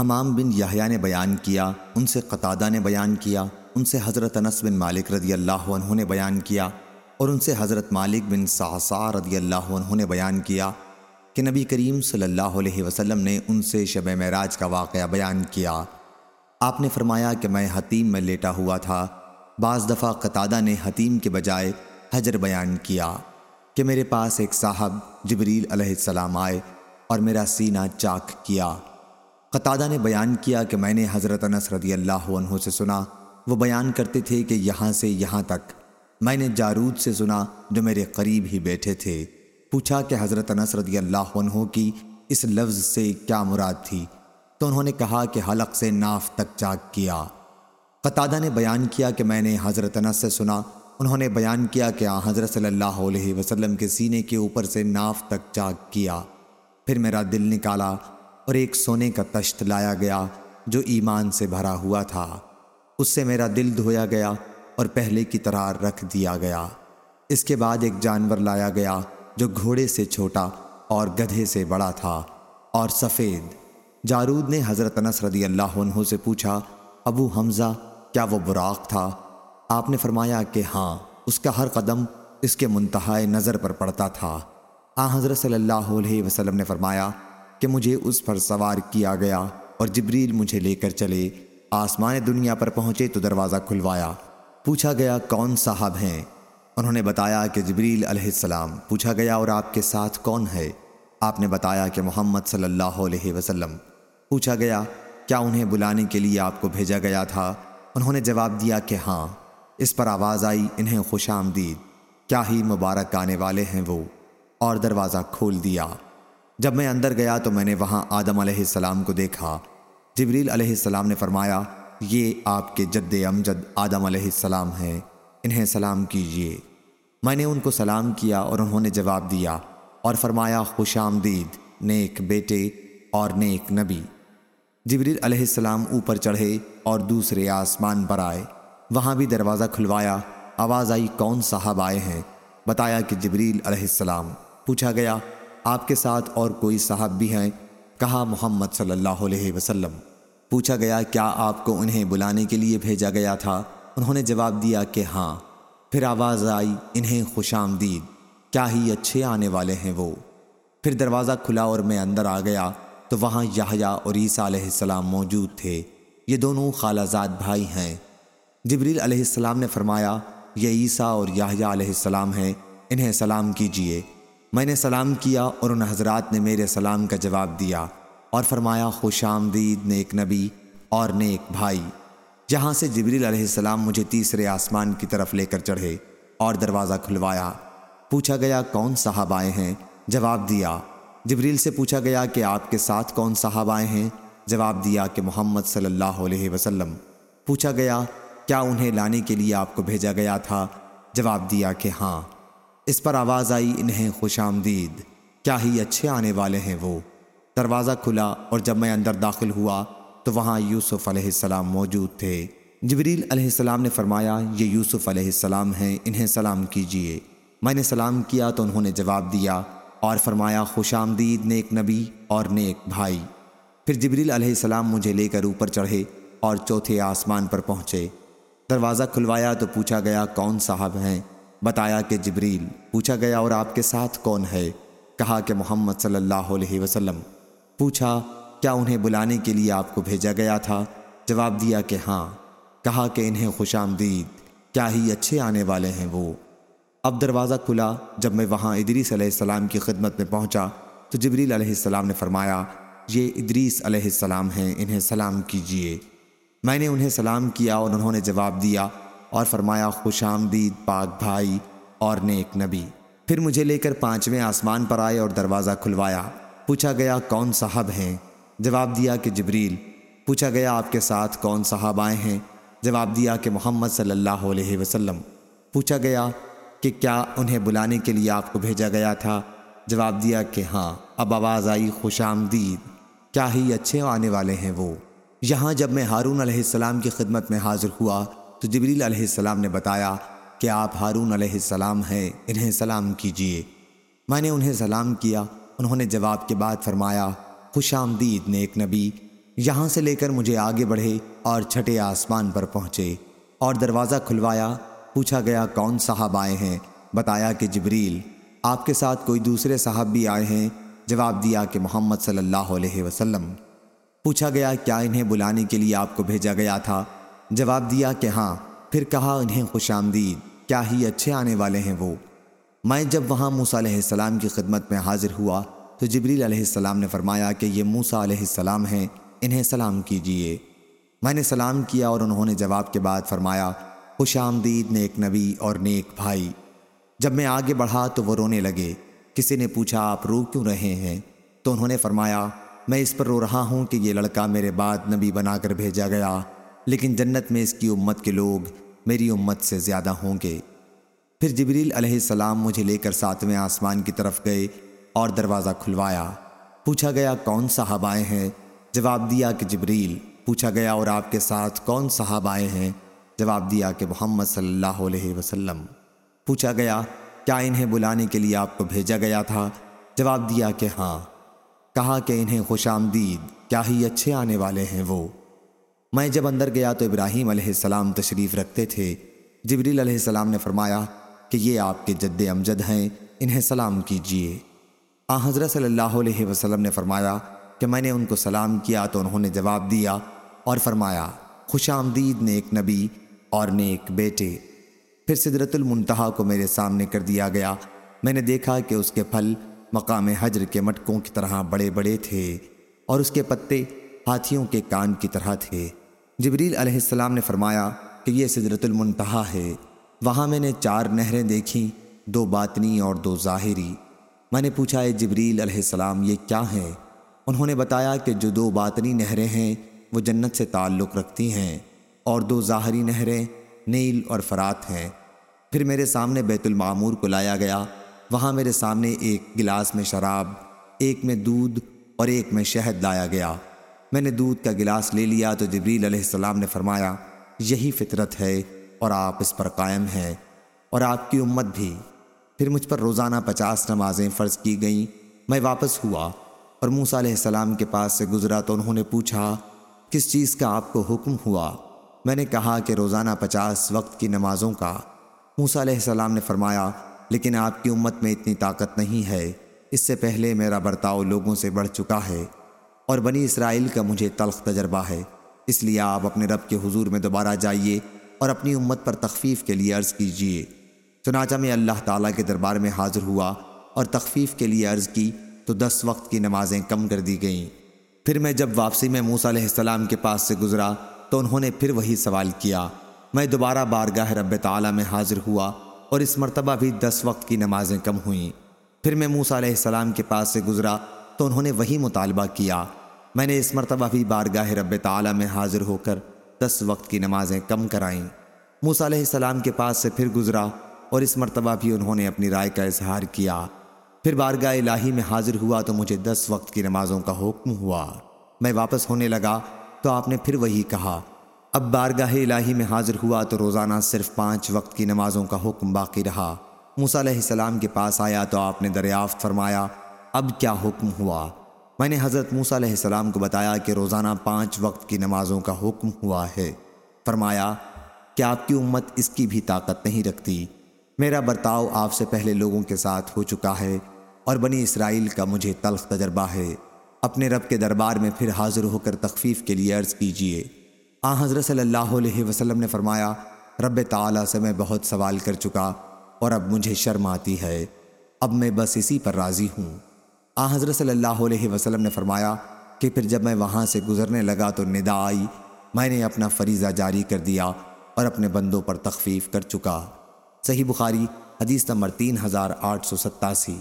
حمام بن یحییٰ نے بیان کیا، ان سے قطادہ نے بیان کیا، ان سے حضرت انس بن مالک رضی اللہ عنہ نے بیان کیا اور ان سے حضرت مالک بن سعصا رضی اللہ عنہ نے بیان کیا کہ نبی کریم صلی اللہ علیہ وسلم نے ان سے شب معراج کا واقعہ بیان کیا۔ آپ نے فرمایا کہ میں حتیم میں لیٹا ہوا تھا۔ بعض دفعہ قطادہ نے حتیم کے بجائے حجر بیان کیا کہ میرے پاس ایک صاحب جبریل علیہ السلام آئے اور میرا سینہ چاک کیا۔ قطادہ نے بیان کیا کہ میں نے حضرت انس رضی اللہ عنہ سے سنا۔ وہ بیان کرتے تھے کہ یہاں سے یہاں تک۔ میں نے جارود سے سنا جو میرے قریب ہی بیٹھے تھے۔ پوچھا کہ حضرت انس رضی اللہ عنہ کی اس لفظ سے کیا مراد تھی؟ تو انہوں نے کہا کہ حلق سے ناف تک چاک کیا۔ قطادہ نے بیان کیا کہ میں نے حضرت انس سے سنا۔ انہوں نے بیان کیا کہ حضرت صلی اللہ علیہ وسلم کے سینے کے اوپر سے ناف تک چاک کیا۔ پھر میرا دل نکالا۔ اور ایک سونے کا تشت لایا گیا جو ایمان سے بھرا ہوا تھا۔ اس سے میرا دل دھویا گیا اور پہلے کی طرح رکھ دیا گیا۔ اس کے بعد ایک جانور لایا گیا جو گھوڑے سے چھوٹا اور گدھے سے بڑا تھا اور سفید۔ جارود نے حضرت انس رضی اللہ عنہ سے پوچھا، ابو حمزہ، کیا وہ براق تھا؟ آپ نے فرمایا کہ ہاں اس کا ہر قدم اس کے منتہائے نظر پر پڑتا تھا۔ آ، حضرت صلی اللہ علیہ وسلم نے فرمایا کہ مجھے اس پر سوار کیا گیا اور جبریل مجھے لے کر چلے، آسمان دنیا پر پہنچے تو دروازہ کھلوایا۔ پوچھا گیا، کون صاحب ہیں؟ انہوں نے بتایا کہ جبریل علیہ السلام۔ پوچھا گیا، اور آپ کے ساتھ کون ہے؟ آپ نے بتایا کہ محمد صلی اللہ علیہ وسلم۔ پوچھا گیا، کیا انہیں بلانے کے لیے آپ کو بھیجا گیا تھا؟ انہوں نے جواب دیا کہ ہاں۔ اس پر آواز آئی، انہیں خوش آمدید۔ کیا ہی مبارک آنے والے ہیں وہ۔ اور دروازہ کھول دیا۔ جب میں اندر گیا تو میں نے وہاں آدم علیہ السلام کو دیکھا۔ جبریل علیہ السلام نے فرمایا، یہ آپ کے جد امجد آدم علیہ السلام ہیں، انہیں سلام کیجیے۔ میں نے ان کو سلام کیا اور انہوں نے جواب دیا اور فرمایا، خوش آمدید، نیک بیٹے اور نیک نبی۔ جبریل علیہ السلام اوپر چڑھے اور دوسرے آسمان پر آئے۔ وہاں بھی دروازہ کھلوایا۔ آواز آئی، کون صاحب آئے ہیں؟ بتایا کہ جبریل علیہ السلام۔ پوچھا گیا آپ کے ساتھ اور کوئی صاحب بھی ہیں؟ کہا محمد صلی اللہ علیہ وسلم۔ پوچھا گیا، کیا آپ کو انہیں بلانے کے لیے بھیجا گیا تھا؟ انہوں نے جواب دیا کہ ہاں۔ پھر آواز آئی، انہیں خوش آمدید۔ کیا ہی اچھے آنے والے ہیں وہ۔ پھر دروازہ کھلا اور میں اندر آ گیا، تو وہاں یحییٰ اور عیسیٰ علیہ السلام موجود تھے۔ یہ دونوں خالہ زاد بھائی ہیں۔ جبریل علیہ السلام نے فرمایا، یہ عیسیٰ اور یاہیا علیہ السلام ہیں، انہیں سلام کیجیے۔ میں نے سلام کیا اور ان حضرات نے میرے سلام کا جواب دیا اور فرمایا، خوش آمدید، نیک نبی اور نیک بھائی۔ جہاں سے جبریل علیہ السلام مجھے تیسرے آسمان کی طرف لے کر چڑھے اور دروازہ کھلوایا، پوچھا گیا، کون صاحب آئے ہیں؟ جواب دیا، جبریل سے پوچھا گیا کہ آپ کے ساتھ کون صاحب آئے ہیں؟ جواب دیا کہ محمد صلی اللہ علیہ وسلم۔ پوچھا گیا، کیا انہیں لانے کے لیے آپ کو بھیجا گیا تھا؟ جواب دیا کہ ہاں۔ اس پر آواز آئی، انہیں خوش آمدید۔ کیا ہی اچھے آنے والے ہیں وہ۔ دروازہ کھلا اور جب میں اندر داخل ہوا تو وہاں یوسف علیہ السلام موجود تھے۔ جبریل علیہ السلام نے فرمایا، یہ یوسف علیہ السلام ہیں، انہیں سلام کیجیے۔ میں نے سلام کیا تو انہوں نے جواب دیا اور فرمایا، خوش آمدید، نیک نبی اور نیک بھائی۔ پھر جبریل علیہ السلام مجھے لے کر اوپر چڑھے اور چوتھے آسمان پر پہنچے۔ دروازہ کھلوایا تو پوچھا گیا، کون صاحب ہیں؟ بتایا کہ جبریل پوچھا گیا اور آپ کے ساتھ کون ہے؟ کہا کہ محمد صلی اللہ علیہ وسلم۔ پوچھا، کیا انہیں بلانے کے لیے آپ کو بھیجا گیا تھا؟ جواب دیا کہ ہاں۔ کہا کہ انہیں خوش آمدید، کیا ہی اچھے آنے والے ہیں وہ۔ اب دروازہ کھلا۔ جب میں وہاں ادریس علیہ السلام کی خدمت میں پہنچا، تو جبریل علیہ السلام نے فرمایا، یہ ادریس علیہ السلام ہیں، انہیں سلام کیجیے۔ میں نے انہیں سلام کیا اور انہوں نے جواب دیا اور فرمایا، خوش آمدید پاک بھائی اور نیک نبی۔ پھر مجھے لے کر پانچویں آسمان پر آئے اور دروازہ کھلوایا۔ پوچھا گیا، کون صاحب ہیں؟ جواب دیا کہ، جبریل۔ پوچھا گیا، آپ کے ساتھ کون صاحب آئے ہیں؟ جواب دیا کہ، محمد صلی اللہ علیہ وسلم۔ پوچھا گیا کہ، کیا انہیں بلانے کے لیے آپ کو بھیجا گیا تھا؟ جواب دیا کہ ہاں۔ اب آواز آئی، خوش آمدید۔ کیا ہی اچھے آنے والے ہیں وہ۔ یہاں جب میں ہارون علیہ السلام کی خدمت میں حاضر ہوا تو جبریل علیہ السلام نے بتایا کہ آپ ہارون علیہ السلام ہیں، انہیں سلام کیجیے۔ میں نے انہیں سلام کیا، انہوں نے جواب کے بعد فرمایا، خوش آمدید نیک نبی، یہاں سے لے کر مجھے آگے بڑھے اور چھٹے آسمان پر پہنچے۔ اور دروازہ کھلوایا، پوچھا گیا، کون صاحب آئے ہیں؟ بتایا کہ جبریل، آپ کے ساتھ کوئی دوسرے صاحب بھی آئے ہیں؟ جواب دیا کہ محمد صلی اللہ علیہ وسلم۔ پوچھا گیا، کیا انہیں بلانے کے لیے آپ کو بھیجا گیا تھا؟ جواب دیا کہ ہاں پھر کہا انہیں خوش آمدید، کیا ہی اچھے آنے والے ہیں وہ۔ میں جب وہاں موسیٰ علیہ السلام کی خدمت میں حاضر ہوا تو جبریل علیہ السلام نے فرمایا کہ یہ موسیٰ علیہ السلام ہیں، انہیں سلام کیجیے۔ میں نے سلام کیا اور انہوں نے جواب کے بعد فرمایا، خوش آمدید نیک نبی اور نیک بھائی۔ جب میں آگے بڑھا تو وہ رونے لگے۔ کسی نے پوچھا، آپ رو کیوں رہے ہیں؟ تو انہوں نے فرمایا، میں اس پر رو رہا ہوں کہ یہ لڑکا میرے بعد نبی بنا کر بھیجا گیا۔ لیکن جنت میں اس کی امت کے لوگ میری امت سے زیادہ ہوں گے۔ پھر جبریل علیہ السلام مجھے لے کر ساتویں آسمان کی طرف گئے اور دروازہ کھلوایا۔ پوچھا گیا، کون صاحب آئے ہیں؟ جواب دیا کہ جبریل۔ پوچھا گیا، اور آپ کے ساتھ کون صاحب آئے ہیں؟ جواب دیا کہ محمد صلی اللہ علیہ وسلم۔ پوچھا گیا، کیا انہیں بلانے کے لیے آپ کو بھیجا گیا تھا؟ جواب دیا کہ ہاں۔ کہا کہ انہیں خوش آمدید، کیا ہی اچھے آنے والے ہیں وہ۔ میں جب اندر گیا تو ابراہیم علیہ السلام تشریف رکھتے تھے۔ جبریل علیہ السلام نے فرمایا کہ یہ آپ کے جد امجد ہیں، انہیں سلام کیجیے۔ آ، حضرت صلی اللہ علیہ وسلم نے فرمایا کہ میں نے ان کو سلام کیا تو انہوں نے جواب دیا اور فرمایا، خوش آمدید نیک نبی اور نیک بیٹے۔ پھر صدرت المنتہا کو میرے سامنے کر دیا گیا۔ میں نے دیکھا کہ اس کے پھل مقام حجر کے مٹکوں کی طرح بڑے بڑے تھے اور اس کے پتے ہاتھیوں کے کان کی طرح تھے۔ جبریل علیہ السلام نے فرمایا کہ یہ صدرت المنتہا ہے۔ وہاں میں نے چار نہریں دیکھیں، دو باطنی اور دو ظاہری۔ میں نے پوچھا، اے جبریل علیہ السلام، یہ کیا ہیں انہوں نے بتایا کہ جو دو باطنی نہریں ہیں، وہ جنت سے تعلق رکھتی ہیں اور دو ظاہری نہریں نیل اور فرات ہیں۔ پھر میرے سامنے بیت المعمور کو لایا گیا۔ وہاں میرے سامنے ایک گلاس میں شراب، ایک میں دودھ اور ایک میں شہد لایا گیا۔ میں نے دودھ کا گلاس لے لیا تو جبریل علیہ السلام نے فرمایا، یہی فطرت ہے اور آپ اس پر قائم ہیں اور آپ کی امت بھی۔ پھر مجھ پر روزانہ پچاس نمازیں فرض کی گئیں۔ میں واپس ہوا اور موسیٰ علیہ السلام کے پاس سے گزرا تو انہوں نے پوچھا، کس چیز کا آپ کو حکم ہوا؟ میں نے کہا کہ روزانہ پچاس وقت کی نمازوں کا۔ موسیٰ علیہ السلام نے فرمایا، لیکن آپ کی امت میں اتنی طاقت نہیں ہے۔ اس سے پہلے میرا برتاؤ لوگوں سے بڑھ چکا ہے۔ اور بنی اسرائیل کا مجھے تلخ تجربہ ہے۔ اس لیے آپ اپنے رب کے حضور میں دوبارہ جائیے اور اپنی امت پر تخفیف کے لیے عرض کیجیے۔ چنانچہ میں اللہ تعالیٰ کے دربار میں حاضر ہوا اور تخفیف کے لیے عرض کی تو دس وقت کی نمازیں کم کر دی گئیں۔ پھر میں جب واپسی میں موسیٰ علیہ السلام کے پاس سے گزرا تو انہوں نے پھر وہی سوال کیا۔ میں دوبارہ بارگاہ رب تعالیٰ میں حاضر ہوا اور اس مرتبہ بھی دس وقت کی نمازیں کم ہوئیں۔ پھر میں موسیٰ علیہ السلام کے پاس سے گزرا تو انہوں نے وہی مطالبہ کیا۔ میں نے اس مرتبہ بھی بارگاہ رب تعالیٰ میں حاضر ہو کر دس وقت کی نمازیں کم کرائیں۔ موسیٰ علیہ السلام کے پاس سے پھر گزرا اور اس مرتبہ بھی انہوں نے اپنی رائے کا اظہار کیا۔ پھر بارگاہ الہی میں حاضر ہوا تو مجھے دس وقت کی نمازوں کا حکم ہوا۔ میں واپس ہونے لگا تو آپ نے پھر وہی کہا۔ اب بارگاہ الہی میں حاضر ہوا تو روزانہ صرف پانچ وقت کی نمازوں کا حکم باقی رہا۔ موسیٰ علیہ السلام کے پاس آیا تو آپ نے دریافت فرمایا، اب کیا حکم ہوا؟ میں نے حضرت موسیٰ علیہ السلام کو بتایا کہ روزانہ پانچ وقت کی نمازوں کا حکم ہوا ہے۔ فرمایا کہ آپ کی امت اس کی بھی طاقت نہیں رکھتی؟ میرا برتاؤ آپ سے پہلے لوگوں کے ساتھ ہو چکا ہے اور بنی اسرائیل کا مجھے تلخ تجربہ ہے۔ اپنے رب کے دربار میں پھر حاضر ہو کر تخفیف کے لیے عرض کیجیے آ حضرت صلی اللہ علیہ وسلم نے فرمایا، رب تعالیٰ سے میں بہت سوال کر چکا اور اب مجھے شرم آتی ہے۔ اب میں بس اسی پر راضی ہوں۔ آ، حضرت صلی اللہ علیہ وسلم نے فرمایا کہ پھر جب میں وہاں سے گزرنے لگا تو ندا آئی۔ میں نے اپنا فریضہ جاری کر دیا اور اپنے بندوں پر تخفیف کر چکا۔ صحیح بخاری، حدیث نمبر تین ہزار آٹھ سو ستاسی۔